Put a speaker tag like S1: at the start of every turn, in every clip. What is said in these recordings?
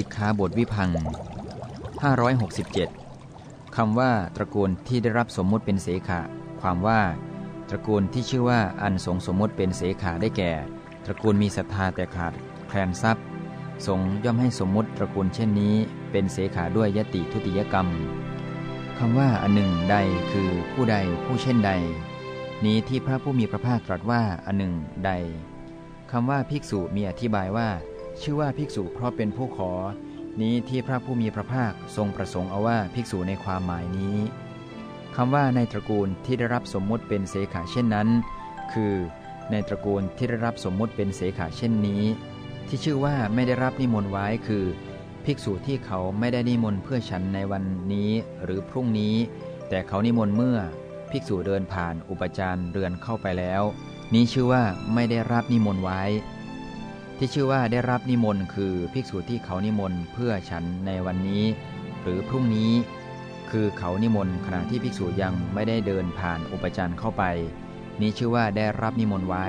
S1: สิกขาบทวิพัง567 คำว่าตระกูลที่ได้รับสมมุติเป็นเสขะ ความว่า ตระกูลที่ชื่อว่าอันสงสมมุติเป็นเสขาได้แก่ ตระกูลมีศรัทธาแต่ขาดแคลนทรัพย์ สงย่อมให้สมมุติตระกูลเช่นนี้ เป็นเสขาด้วยยติทุติยกรรมคำว่าอันหนึ่งใดคือผู้ใดผู้เช่นใด นี้ที่พระผู้มีพระภาคตรัสว่าอันหนึ่งใดคำว่าภิกษุมีอธิบายว่า ชื่อว่าภิกษุเพราะเป็นผู้ขอ นี้ที่พระผู้มีพระภาคทรงประสงค์เอาว่าภิกษุในความหมายนี้คำว่าในตระกูลที่ได้รับสมมุติเป็นเสขาเช่นนั้น คือ ในตระกูลที่ได้รับสมมุติเป็นเสขาเช่นนี้ ที่ชื่อว่าไม่ได้รับนิมนต์ไว้คือ ภิกษุที่เขาไม่ได้นิมนต์เพื่อฉันในวันนี้หรือพรุ่งนี้ แต่เขานิมนต์เมื่อ ภิกษุเดินผ่านอุปจารเรือนเข้าไปแล้ว นี้ชื่อว่าไม่ได้รับนิมนต์ไว้ ที่ชื่อว่าได้รับนิมนต์คือภิกษุที่เขานิมนต์เพื่อฉันในวันนี้ หรือพรุ่งนี้ คือเขานิมนต์ขณะที่ภิกษุยังไม่ได้เดินผ่านอุปจารเข้าไป นี้ชื่อว่าได้รับนิมนต์ไว้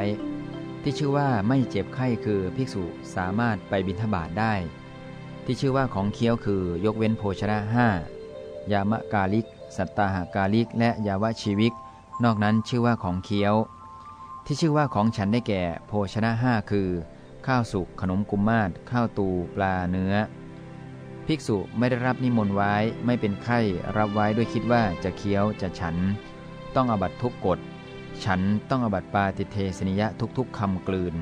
S1: ที่ชื่อว่าไม่เจ็บไข้คือภิกษุสามารถไปบิณฑบาตได้ ที่ชื่อว่าของเคี้ยวคือยกเว้นโภชนะห้ายามะกาลิก สัตตาหากาลิก และยาวชีวิก นอกนั้นชื่อว่าของเคี้ยว ที่ชื่อว่าของฉันได้แก่ โภชนะห้าคือ ข้าวสุกขนมกุมมาศข้าวตูปลาเนื้อ ภิกษุไม่ได้รับนิมนต์ไว้ไม่เป็นไข้รับไว้ด้วยคิดว่าจะเคี้ยวจะฉัน ต้องอบัตทุกกฎฉันต้องอบัตปาติเทสนิยะทุกๆคำกลืน